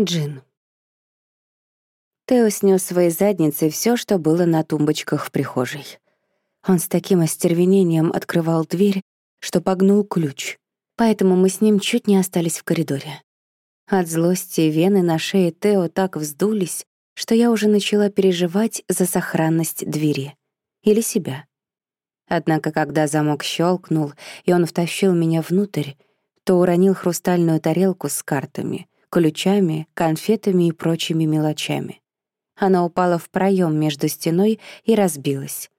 Джин. Тео снес своей задницей все, что было на тумбочках в прихожей. Он с таким остервенением открывал дверь, что погнул ключ, поэтому мы с ним чуть не остались в коридоре. От злости вены на шее Тео так вздулись, что я уже начала переживать за сохранность двери. Или себя. Однако, когда замок щелкнул, и он втащил меня внутрь, то уронил хрустальную тарелку с картами, ключами, конфетами и прочими мелочами. Она упала в проем между стеной и разбилась.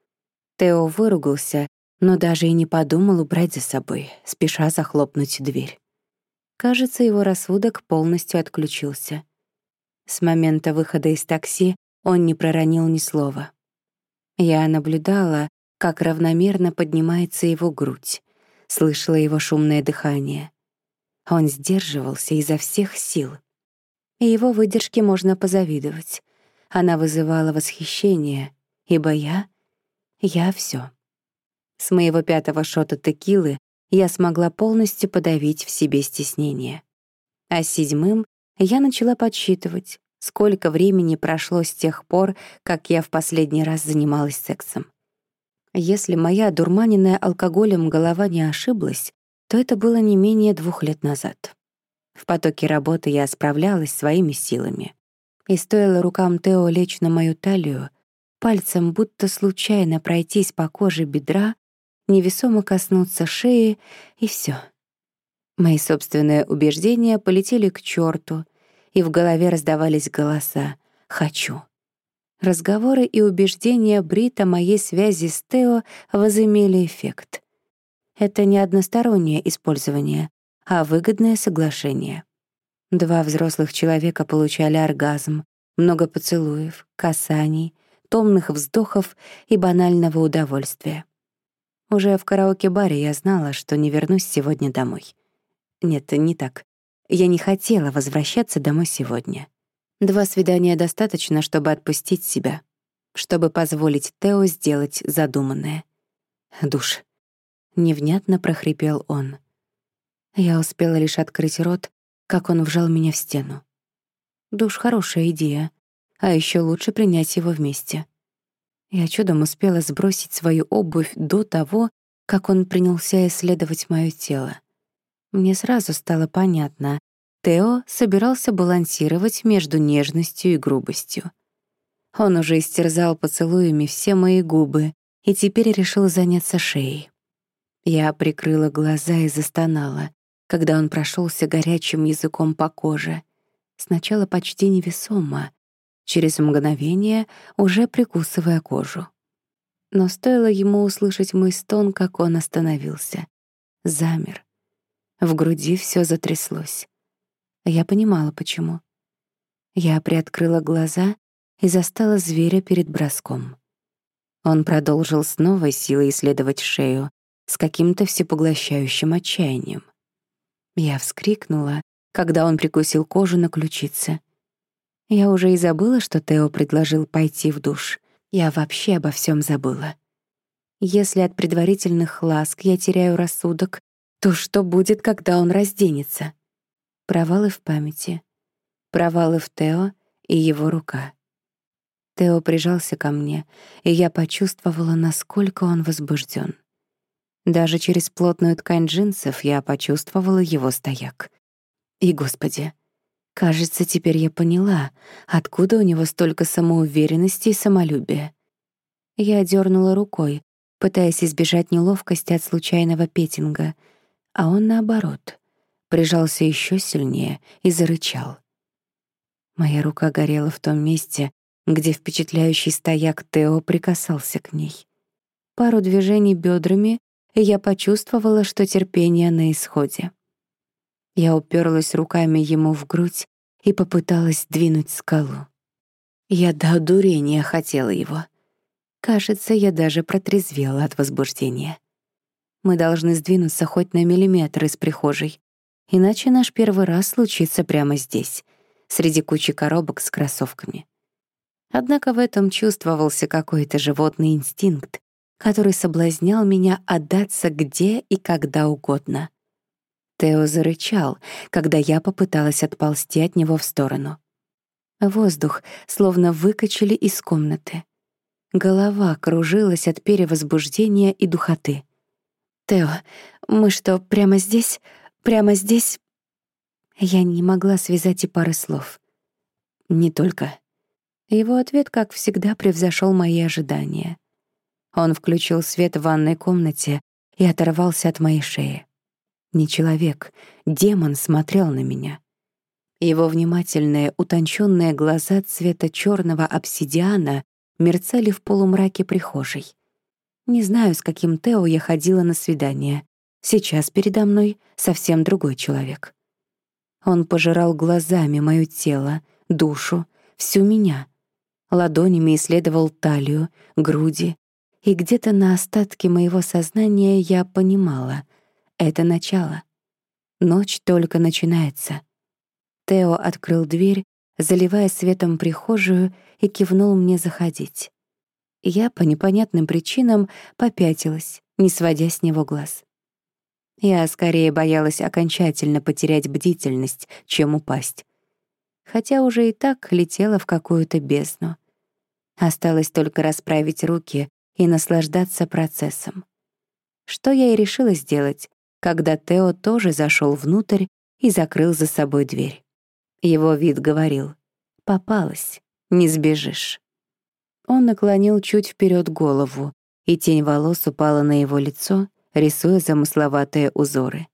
Тео выругался, но даже и не подумал убрать за собой, спеша захлопнуть дверь. Кажется, его рассудок полностью отключился. С момента выхода из такси он не проронил ни слова. Я наблюдала, как равномерно поднимается его грудь, слышала его шумное дыхание. Он сдерживался изо всех сил. И его выдержке можно позавидовать. Она вызывала восхищение, ибо я... я всё. С моего пятого шота текилы я смогла полностью подавить в себе стеснение. А седьмым я начала подсчитывать, сколько времени прошло с тех пор, как я в последний раз занималась сексом. Если моя дурманенная алкоголем голова не ошиблась, то это было не менее двух лет назад. В потоке работы я справлялась своими силами. И стоило рукам Тео лечь на мою талию, пальцем будто случайно пройтись по коже бедра, невесомо коснуться шеи, и все. Мои собственные убеждения полетели к черту, и в голове раздавались голоса «хочу». Разговоры и убеждения Брит о моей связи с Тео возымели эффект. Это не одностороннее использование, а выгодное соглашение. Два взрослых человека получали оргазм, много поцелуев, касаний, томных вздохов и банального удовольствия. Уже в караоке-баре я знала, что не вернусь сегодня домой. Нет, не так. Я не хотела возвращаться домой сегодня. Два свидания достаточно, чтобы отпустить себя, чтобы позволить Тео сделать задуманное. Душ. Невнятно прохрипел он. Я успела лишь открыть рот, как он вжал меня в стену. Душ — хорошая идея, а еще лучше принять его вместе. Я чудом успела сбросить свою обувь до того, как он принялся исследовать моё тело. Мне сразу стало понятно, Тео собирался балансировать между нежностью и грубостью. Он уже истерзал поцелуями все мои губы и теперь решил заняться шеей. Я прикрыла глаза и застонала, когда он прошелся горячим языком по коже. Сначала почти невесомо, через мгновение уже прикусывая кожу. Но стоило ему услышать мой стон, как он остановился. Замер. В груди все затряслось. Я понимала, почему. Я приоткрыла глаза и застала зверя перед броском. Он продолжил с новой силой исследовать шею, с каким-то всепоглощающим отчаянием. Я вскрикнула, когда он прикусил кожу на ключице. Я уже и забыла, что Тео предложил пойти в душ. Я вообще обо всем забыла. Если от предварительных ласк я теряю рассудок, то что будет, когда он разденется? Провалы в памяти. Провалы в Тео и его рука. Тео прижался ко мне, и я почувствовала, насколько он возбужден. Даже через плотную ткань джинсов я почувствовала его стояк. И, господи, кажется, теперь я поняла, откуда у него столько самоуверенности и самолюбия. Я дернула рукой, пытаясь избежать неловкости от случайного петинга, а он, наоборот, прижался еще сильнее и зарычал. Моя рука горела в том месте, где впечатляющий стояк Тео прикасался к ней. Пару движений бедрами, и я почувствовала, что терпение на исходе. Я уперлась руками ему в грудь и попыталась двинуть скалу. Я до дурения хотела его. Кажется, я даже протрезвела от возбуждения. Мы должны сдвинуться хоть на миллиметр из прихожей, иначе наш первый раз случится прямо здесь, среди кучи коробок с кроссовками. Однако в этом чувствовался какой-то животный инстинкт, который соблазнял меня отдаться где и когда угодно. Тео зарычал, когда я попыталась отползти от него в сторону. Воздух словно выкачали из комнаты. Голова кружилась от перевозбуждения и духоты. «Тео, мы что, прямо здесь? Прямо здесь?» Я не могла связать и пары слов. «Не только». Его ответ, как всегда, превзошел мои ожидания. Он включил свет в ванной комнате и оторвался от моей шеи. Не человек, демон смотрел на меня. Его внимательные, утонченные глаза цвета черного обсидиана мерцали в полумраке прихожей. Не знаю, с каким Тео я ходила на свидание. Сейчас передо мной совсем другой человек. Он пожирал глазами моё тело, душу, всю меня. Ладонями исследовал талию, груди, и где-то на остатке моего сознания я понимала — это начало. Ночь только начинается. Тео открыл дверь, заливая светом прихожую, и кивнул мне заходить. Я по непонятным причинам попятилась, не сводя с него глаз. Я скорее боялась окончательно потерять бдительность, чем упасть. Хотя уже и так летела в какую-то бездну. Осталось только расправить руки и наслаждаться процессом. Что я и решила сделать, когда Тео тоже зашел внутрь и закрыл за собой дверь. Его вид говорил «Попалась, не сбежишь». Он наклонил чуть вперед голову, и тень волос упала на его лицо, рисуя замысловатые узоры.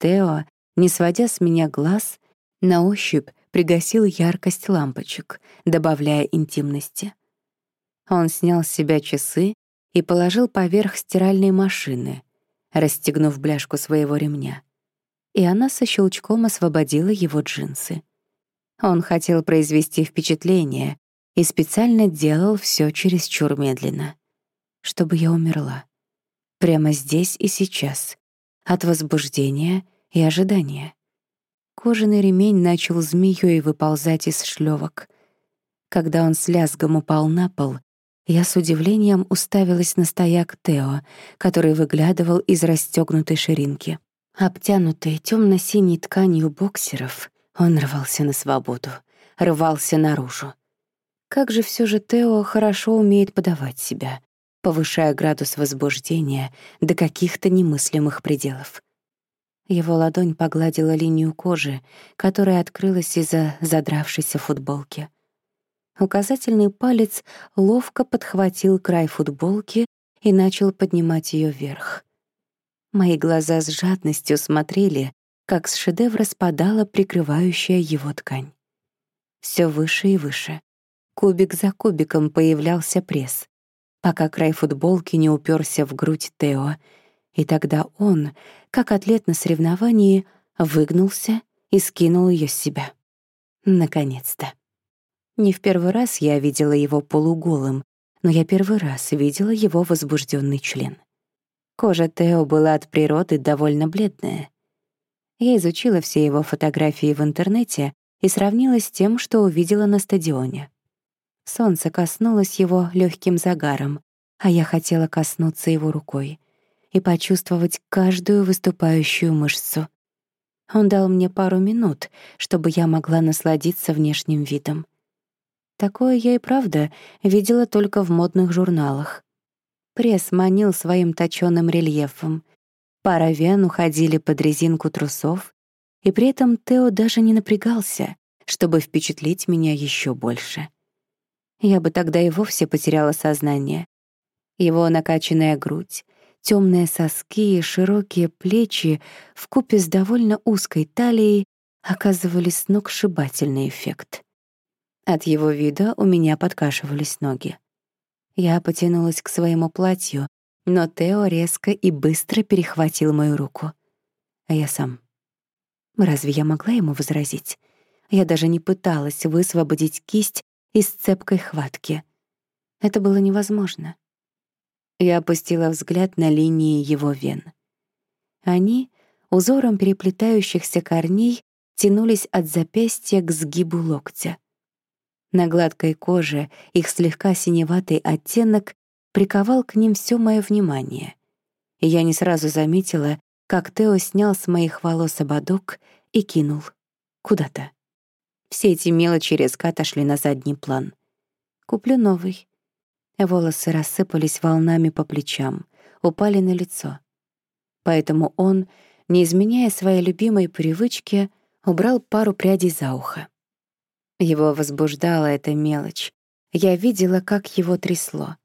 Тео, не сводя с меня глаз, на ощупь пригасил яркость лампочек, добавляя интимности. Он снял с себя часы и положил поверх стиральной машины, расстегнув бляшку своего ремня и она со щелчком освободила его джинсы. Он хотел произвести впечатление и специально делал все чересчур медленно, чтобы я умерла. Прямо здесь и сейчас, от возбуждения и ожидания. Кожаный ремень начал змеей выползать из шлёвок. Когда он с лязгом упал на пол, я с удивлением уставилась на стояк Тео, который выглядывал из расстёгнутой ширинки. Обтянутый темно-синей тканью боксеров, он рвался на свободу, рвался наружу. Как же все же Тео хорошо умеет подавать себя, повышая градус возбуждения до каких-то немыслимых пределов. Его ладонь погладила линию кожи, которая открылась из-за задравшейся футболки. Указательный палец ловко подхватил край футболки и начал поднимать ее вверх. Мои глаза с жадностью смотрели, как с шедевра спадала прикрывающая его ткань. Все выше и выше. Кубик за кубиком появлялся пресс, пока край футболки не уперся в грудь Тео, и тогда он, как атлет на соревновании, выгнулся и скинул ее с себя. Наконец-то. Не в первый раз я видела его полуголым, но я первый раз видела его возбужденный член. Кожа Тео была от природы довольно бледная. Я изучила все его фотографии в интернете и сравнила с тем, что увидела на стадионе. Солнце коснулось его легким загаром, а я хотела коснуться его рукой и почувствовать каждую выступающую мышцу. Он дал мне пару минут, чтобы я могла насладиться внешним видом. Такое я и правда видела только в модных журналах. Пресс манил своим точёным рельефом. Пара вен уходили под резинку трусов, и при этом Тео даже не напрягался, чтобы впечатлить меня ещё больше. Я бы тогда и вовсе потеряла сознание. Его накачанная грудь, темные соски и широкие плечи в купе с довольно узкой талией оказывали сногсшибательный эффект. От его вида у меня подкашивались ноги. Я потянулась к своему платью, но Тео резко и быстро перехватил мою руку. А я сам. Разве я могла ему возразить? Я даже не пыталась высвободить кисть из цепкой хватки. Это было невозможно. Я опустила взгляд на линии его вен. Они, узором переплетающихся корней, тянулись от запястья к сгибу локтя. На гладкой коже их слегка синеватый оттенок приковал к ним все мое внимание. И я не сразу заметила, как Тео снял с моих волос ободок и кинул. Куда-то. Все эти мелочи резко отошли на задний план. Куплю новый. Волосы рассыпались волнами по плечам, упали на лицо. Поэтому он, не изменяя своей любимой привычке, убрал пару прядей за ухо. Его возбуждала эта мелочь. Я видела, как его трясло.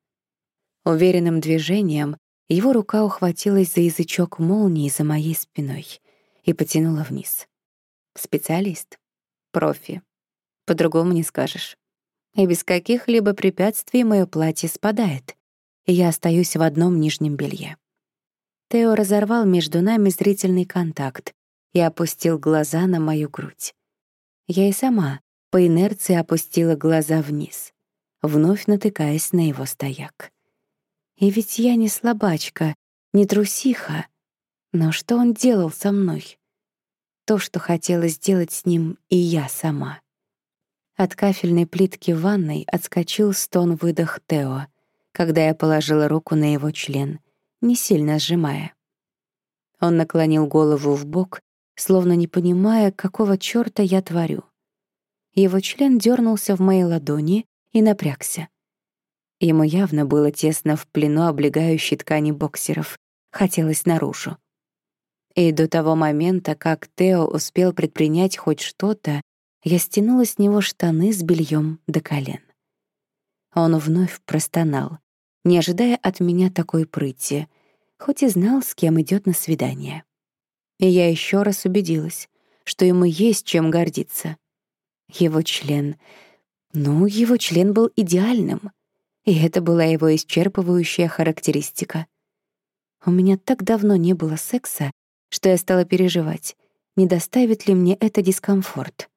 Уверенным движением его рука ухватилась за язычок молнии за моей спиной и потянула вниз. Специалист. Профи. По-другому не скажешь. И без каких-либо препятствий моё платье спадает, и я остаюсь в одном нижнем белье. Тео разорвал между нами зрительный контакт и опустил глаза на мою грудь. Я и сама по инерции опустила глаза вниз, вновь натыкаясь на его стояк. И ведь я не слабачка, не трусиха. Но что он делал со мной? То, что хотела сделать с ним и я сама. От кафельной плитки ванной отскочил стон-выдох Тео, когда я положила руку на его член, не сильно сжимая. Он наклонил голову в бок, словно не понимая, какого чёрта я творю. Его член дернулся в моей ладони и напрягся. Ему явно было тесно в плену облегающей ткани боксеров. Хотелось наружу. И до того момента, как Тео успел предпринять хоть что-то, я стянула с него штаны с бельем до колен. Он вновь простонал, не ожидая от меня такой прыти, хоть и знал, с кем идет на свидание. И я еще раз убедилась, что ему есть чем гордиться. Его член... Ну, его член был идеальным. И это была его исчерпывающая характеристика. У меня так давно не было секса, что я стала переживать, не доставит ли мне это дискомфорт.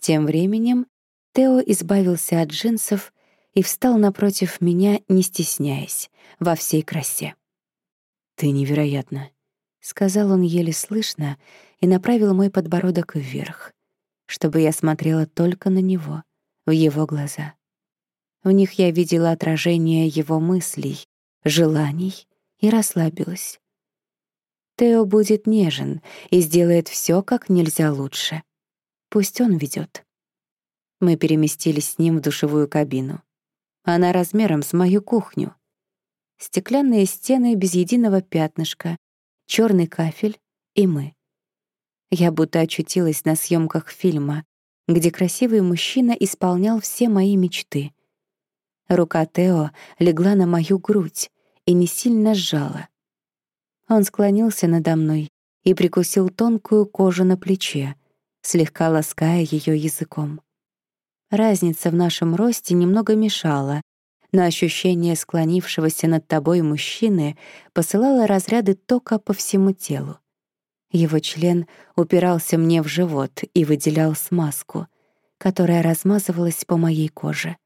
Тем временем Тео избавился от джинсов и встал напротив меня, не стесняясь, во всей красе. «Ты невероятна», — сказал он еле слышно и направил мой подбородок вверх, чтобы я смотрела только на него, в его глаза. В них я видела отражение его мыслей, желаний и расслабилась. Тео будет нежен и сделает все как нельзя лучше. Пусть он ведет. Мы переместились с ним в душевую кабину. Она размером с мою кухню. Стеклянные стены без единого пятнышка, черный кафель и мы. Я будто очутилась на съемках фильма, где красивый мужчина исполнял все мои мечты. Рука Тео легла на мою грудь и не сильно сжала. Он склонился надо мной и прикусил тонкую кожу на плече, слегка лаская ее языком. Разница в нашем росте немного мешала, но ощущение склонившегося над тобой мужчины посылало разряды тока по всему телу. Его член упирался мне в живот и выделял смазку, которая размазывалась по моей коже.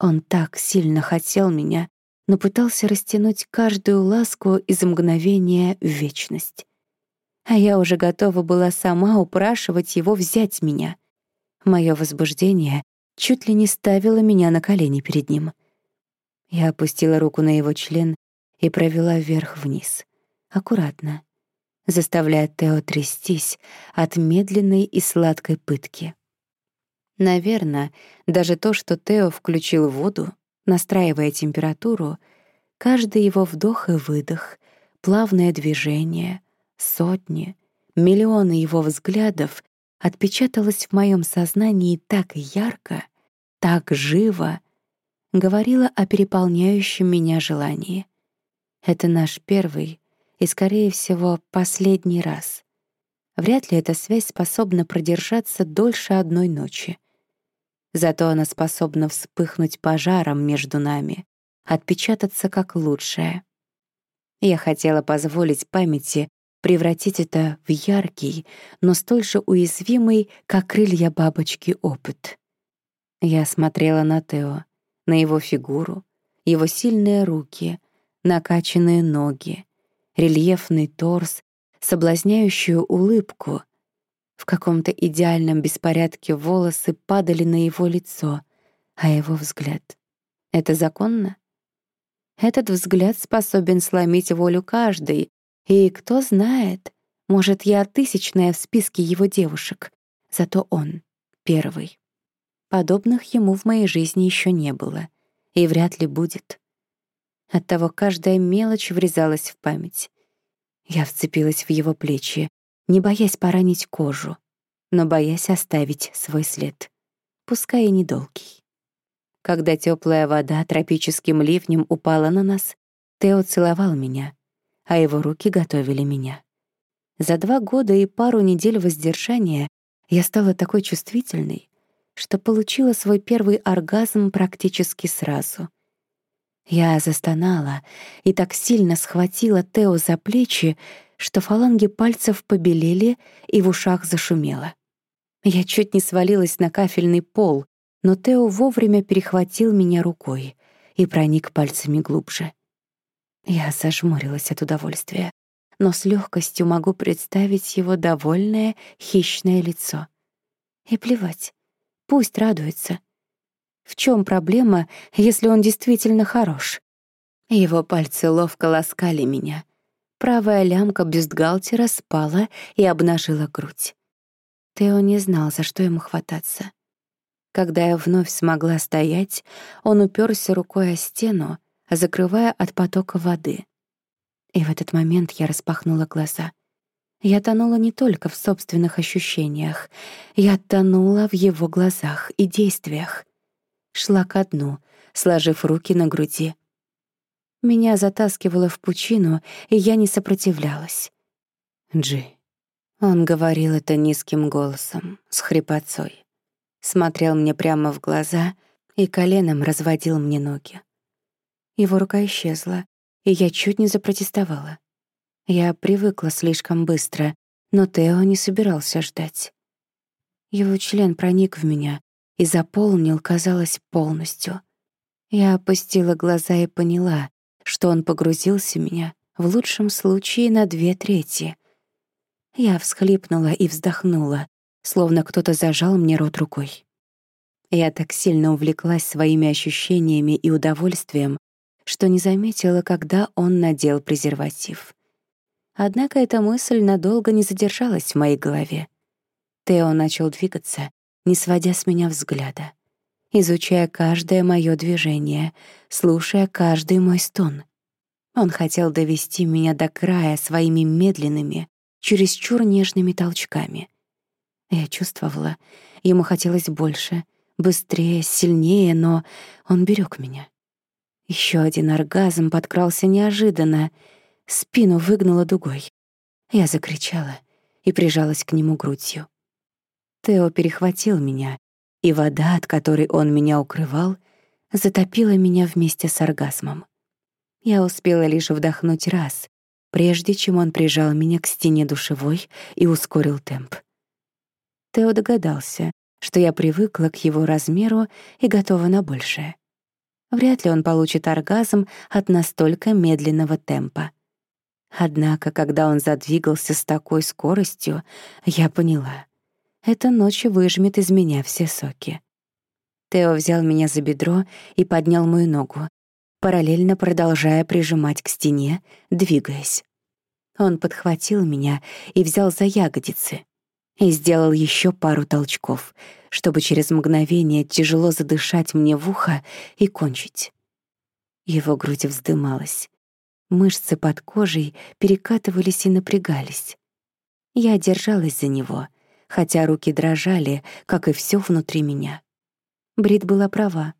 Он так сильно хотел меня, но пытался растянуть каждую ласку из мгновения в вечность. А я уже готова была сама упрашивать его взять меня. Моё возбуждение чуть ли не ставило меня на колени перед ним. Я опустила руку на его член и провела вверх-вниз, аккуратно, заставляя Тео трястись от медленной и сладкой пытки. Наверное, даже то, что Тео включил воду, настраивая температуру, каждый его вдох и выдох, плавное движение, сотни, миллионы его взглядов отпечаталось в моем сознании так ярко, так живо, говорила о переполняющем меня желании. Это наш первый и, скорее всего, последний раз. Вряд ли эта связь способна продержаться дольше одной ночи. Зато она способна вспыхнуть пожаром между нами, отпечататься как лучшее. Я хотела позволить памяти превратить это в яркий, но столь же уязвимый, как крылья бабочки, опыт. Я смотрела на Тео, на его фигуру, его сильные руки, накачанные ноги, рельефный торс, соблазняющую улыбку — в каком-то идеальном беспорядке волосы падали на его лицо, а его взгляд. Это законно? Этот взгляд способен сломить волю каждой, И кто знает, может, я тысячная в списке его девушек, зато он — первый. Подобных ему в моей жизни еще не было и вряд ли будет. Оттого каждая мелочь врезалась в память. Я вцепилась в его плечи, не боясь поранить кожу, но боясь оставить свой след, пускай и недолгий. Когда теплая вода тропическим ливнем упала на нас, Тео целовал меня, а его руки готовили меня. За два года и пару недель воздержания я стала такой чувствительной, что получила свой первый оргазм практически сразу. Я застонала и так сильно схватила Тео за плечи, что фаланги пальцев побелели и в ушах зашумело. Я чуть не свалилась на кафельный пол, но Тео вовремя перехватил меня рукой и проник пальцами глубже. Я зажмурилась от удовольствия, но с легкостью могу представить его довольное, хищное лицо. И плевать, пусть радуется. В чем проблема, если он действительно хорош? Его пальцы ловко ласкали меня. Правая лямка бюстгальтера спала и обнажила грудь. Тео не знал, за что ему хвататься. Когда я вновь смогла стоять, он уперся рукой о стену, закрывая от потока воды. И в этот момент я распахнула глаза. Я тонула не только в собственных ощущениях, я тонула в его глазах и действиях шла ко дну, сложив руки на груди. Меня затаскивало в пучину, и я не сопротивлялась. «Джи». Он говорил это низким голосом, с хрипотцой. Смотрел мне прямо в глаза и коленом разводил мне ноги. Его рука исчезла, и я чуть не запротестовала. Я привыкла слишком быстро, но Тео не собирался ждать. Его член проник в меня, и заполнил, казалось, полностью. Я опустила глаза и поняла, что он погрузился меня в лучшем случае на две трети. Я всхлипнула и вздохнула, словно кто-то зажал мне рот рукой. Я так сильно увлеклась своими ощущениями и удовольствием, что не заметила, когда он надел презерватив. Однако эта мысль надолго не задержалась в моей голове. Тео начал двигаться, не сводя с меня взгляда, изучая каждое моё движение, слушая каждый мой стон. Он хотел довести меня до края своими медленными, чересчур нежными толчками. Я чувствовала, ему хотелось больше, быстрее, сильнее, но он берег меня. Еще один оргазм подкрался неожиданно, спину выгнуло дугой. Я закричала и прижалась к нему грудью. Тео перехватил меня, и вода, от которой он меня укрывал, затопила меня вместе с оргазмом. Я успела лишь вдохнуть раз, прежде чем он прижал меня к стене душевой и ускорил темп. Тео догадался, что я привыкла к его размеру и готова на большее. Вряд ли он получит оргазм от настолько медленного темпа. Однако, когда он задвигался с такой скоростью, я поняла эта ночь выжмет из меня все соки. Тео взял меня за бедро и поднял мою ногу, параллельно продолжая прижимать к стене, двигаясь. Он подхватил меня и взял за ягодицы и сделал еще пару толчков, чтобы через мгновение тяжело задышать мне в ухо и кончить. Его грудь вздымалась. Мышцы под кожей перекатывались и напрягались. Я держалась за него, хотя руки дрожали, как и все внутри меня. Брит была права,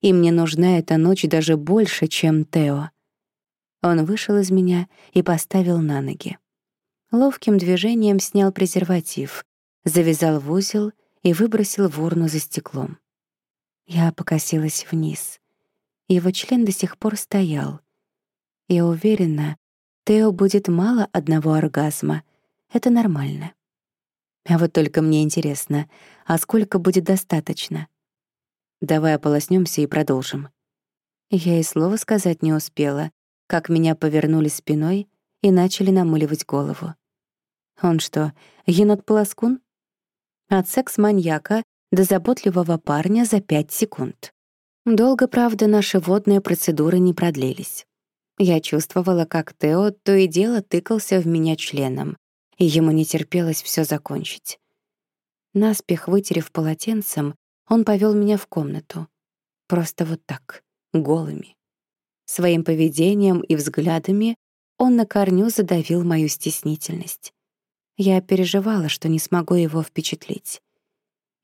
и мне нужна эта ночь даже больше, чем Тео. Он вышел из меня и поставил на ноги. Ловким движением снял презерватив, завязал в узел и выбросил в урну за стеклом. Я покосилась вниз. Его член до сих пор стоял. Я уверена, Тео будет мало одного оргазма. Это нормально. А вот только мне интересно, а сколько будет достаточно? Давай ополоснемся и продолжим. Я и слова сказать не успела, как меня повернули спиной и начали намыливать голову. Он что, енот-полоскун? От секс-маньяка до заботливого парня за пять секунд. Долго, правда, наши водные процедуры не продлились. Я чувствовала, как Тео то и дело тыкался в меня членом, и ему не терпелось все закончить. Наспех вытерев полотенцем, он повел меня в комнату. Просто вот так, голыми. Своим поведением и взглядами он на корню задавил мою стеснительность. Я переживала, что не смогу его впечатлить.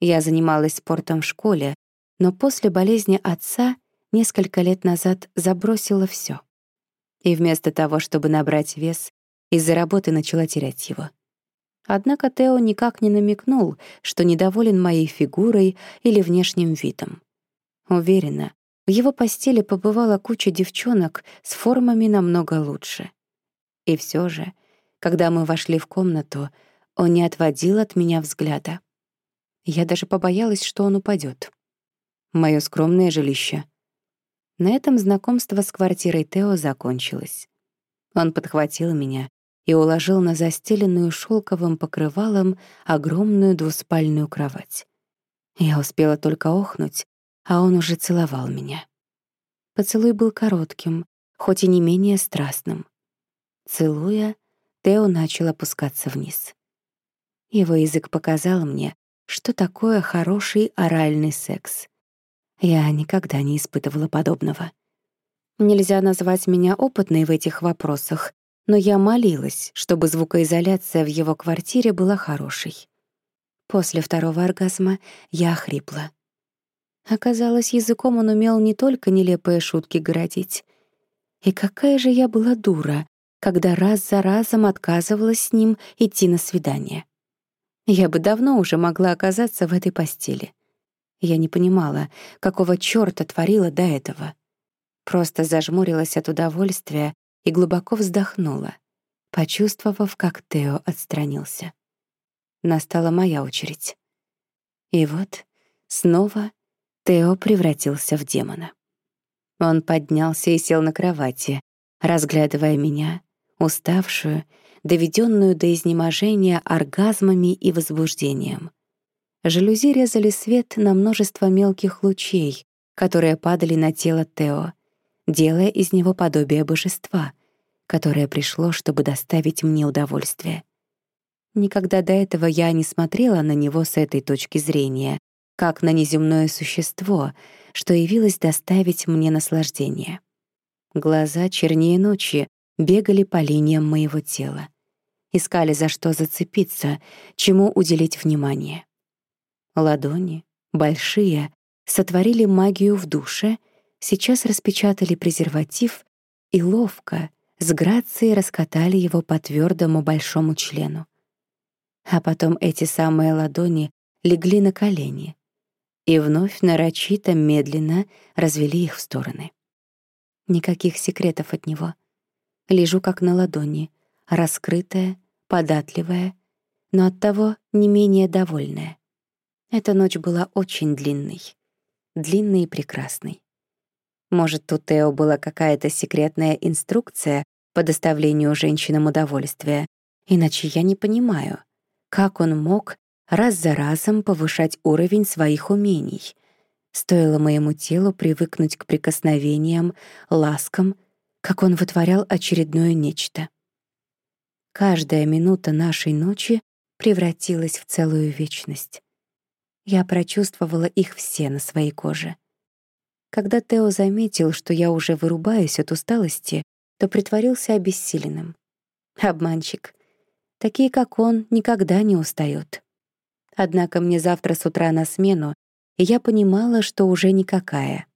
Я занималась спортом в школе, но после болезни отца несколько лет назад забросила все. И вместо того, чтобы набрать вес, из-за работы начала терять его. Однако Тео никак не намекнул, что недоволен моей фигурой или внешним видом. Уверена, в его постели побывала куча девчонок с формами намного лучше. И все же, когда мы вошли в комнату, он не отводил от меня взгляда. Я даже побоялась, что он упадет. Моё скромное жилище. На этом знакомство с квартирой Тео закончилось. Он подхватил меня и уложил на застеленную шелковым покрывалом огромную двуспальную кровать. Я успела только охнуть, а он уже целовал меня. Поцелуй был коротким, хоть и не менее страстным. Целуя, Тео начал опускаться вниз. Его язык показал мне, что такое хороший оральный секс. Я никогда не испытывала подобного. Нельзя назвать меня опытной в этих вопросах, но я молилась, чтобы звукоизоляция в его квартире была хорошей. После второго оргазма я охрипла. Оказалось, языком он умел не только нелепые шутки городить. И какая же я была дура, когда раз за разом отказывалась с ним идти на свидание. Я бы давно уже могла оказаться в этой постели. Я не понимала, какого чёрта творила до этого. Просто зажмурилась от удовольствия и глубоко вздохнула, почувствовав, как Тео отстранился. Настала моя очередь. И вот снова Тео превратился в демона. Он поднялся и сел на кровати, разглядывая меня, уставшую, доведенную до изнеможения оргазмами и возбуждением. Жалюзи резали свет на множество мелких лучей, которые падали на тело Тео, делая из него подобие божества, которое пришло, чтобы доставить мне удовольствие. Никогда до этого я не смотрела на него с этой точки зрения, как на неземное существо, что явилось доставить мне наслаждение. Глаза чернее ночи бегали по линиям моего тела искали за что зацепиться, чему уделить внимание. Ладони, большие, сотворили магию в душе, сейчас распечатали презерватив и ловко, с грацией раскатали его по твердому большому члену. А потом эти самые ладони легли на колени и вновь нарочито медленно развели их в стороны. Никаких секретов от него. Лежу как на ладони, раскрытая, податливая, но оттого не менее довольная. Эта ночь была очень длинной, длинной и прекрасной. Может, у Тео была какая-то секретная инструкция по доставлению женщинам удовольствия, иначе я не понимаю, как он мог раз за разом повышать уровень своих умений. Стоило моему телу привыкнуть к прикосновениям, ласкам, как он вытворял очередное нечто. Каждая минута нашей ночи превратилась в целую вечность. Я прочувствовала их все на своей коже. Когда Тео заметил, что я уже вырубаюсь от усталости, то притворился обессиленным. Обманщик. Такие, как он, никогда не устают. Однако мне завтра с утра на смену, и я понимала, что уже никакая.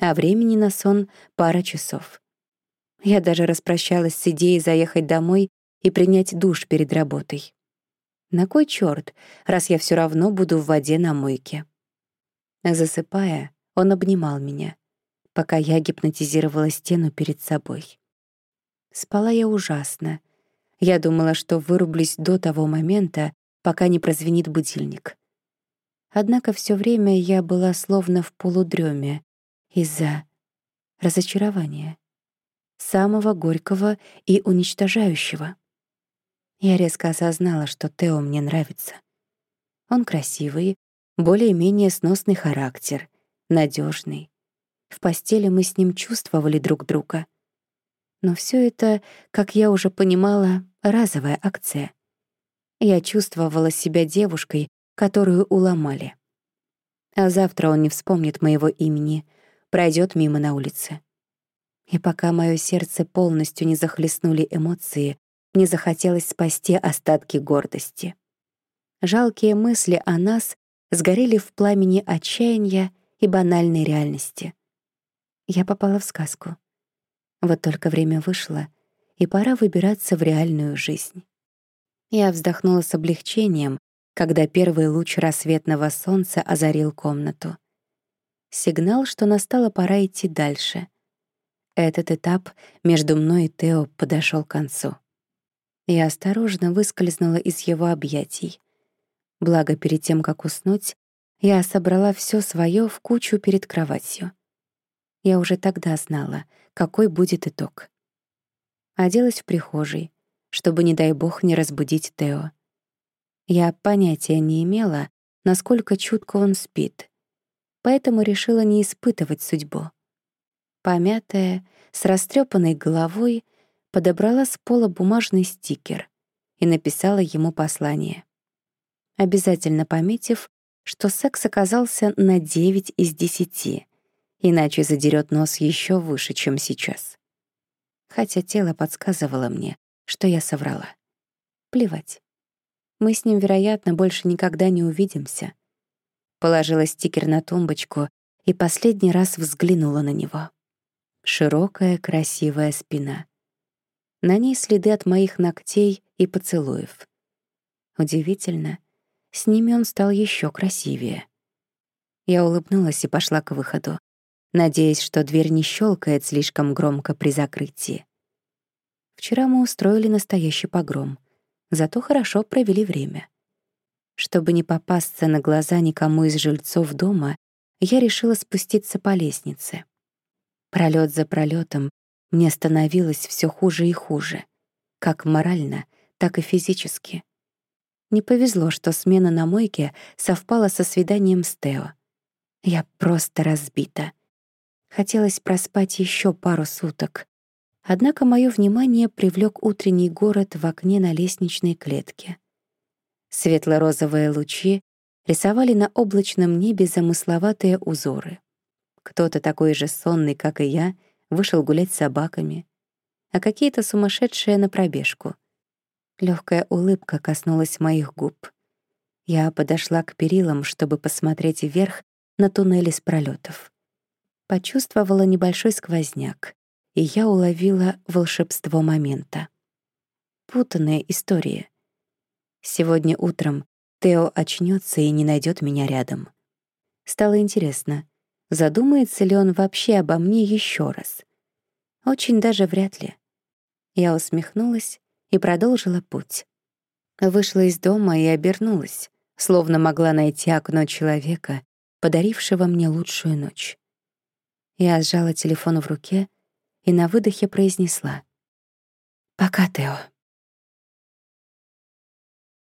А времени на сон — пара часов. Я даже распрощалась с идеей заехать домой и принять душ перед работой. На кой чёрт, раз я всё равно буду в воде на мойке? Засыпая, он обнимал меня, пока я гипнотизировала стену перед собой. Спала я ужасно. Я думала, что вырублюсь до того момента, пока не прозвенит будильник. Однако всё время я была словно в полудреме из-за разочарования, самого горького и уничтожающего. Я резко осознала, что Тео мне нравится. Он красивый, более-менее сносный характер, надежный. В постели мы с ним чувствовали друг друга. Но все это, как я уже понимала, разовая акция. Я чувствовала себя девушкой, которую уломали. А завтра он не вспомнит моего имени, пройдет мимо на улице. И пока мое сердце полностью не захлестнули эмоции, мне захотелось спасти остатки гордости. Жалкие мысли о нас сгорели в пламени отчаяния и банальной реальности. Я попала в сказку. Вот только время вышло, и пора выбираться в реальную жизнь. Я вздохнула с облегчением, когда первый луч рассветного солнца озарил комнату. Сигнал, что настала пора идти дальше. Этот этап между мной и Тео подошел к концу. Я осторожно выскользнула из его объятий. Благо, перед тем, как уснуть, я собрала все свое в кучу перед кроватью. Я уже тогда знала, какой будет итог. Оделась в прихожей, чтобы, не дай бог, не разбудить Тео. Я понятия не имела, насколько чутко он спит, поэтому решила не испытывать судьбу. Помятая, с растрепанной головой, подобрала с пола бумажный стикер и написала ему послание. Обязательно пометив, что секс оказался на 9 из 10, иначе задерет нос еще выше, чем сейчас. Хотя тело подсказывало мне, что я соврала. Плевать. Мы с ним, вероятно, больше никогда не увидимся. Положила стикер на тумбочку и последний раз взглянула на него. Широкая, красивая спина. На ней следы от моих ногтей и поцелуев. Удивительно, с ними он стал еще красивее. Я улыбнулась и пошла к выходу надеясь, что дверь не щелкает слишком громко при закрытии. Вчера мы устроили настоящий погром, зато хорошо провели время. Чтобы не попасться на глаза никому из жильцов дома, я решила спуститься по лестнице. Пролет за пролетом мне становилось все хуже и хуже, как морально, так и физически. Не повезло, что смена на мойке совпала со свиданием с Тео. Я просто разбита. Хотелось проспать еще пару суток. Однако мое внимание привлек утренний город в окне на лестничной клетке. Светло-розовые лучи рисовали на облачном небе замысловатые узоры. Кто-то такой же сонный, как и я, вышел гулять с собаками, а какие-то сумасшедшие на пробежку. Легкая улыбка коснулась моих губ. Я подошла к перилам, чтобы посмотреть вверх на туннели с пролетов почувствовала небольшой сквозняк, и я уловила волшебство момента. Путанная история. Сегодня утром Тео очнется и не найдет меня рядом. Стало интересно, задумается ли он вообще обо мне еще раз. Очень даже вряд ли. Я усмехнулась и продолжила путь. Вышла из дома и обернулась, словно могла найти окно человека, подарившего мне лучшую ночь. Я сжала телефон в руке и на выдохе произнесла. «Пока, Тео».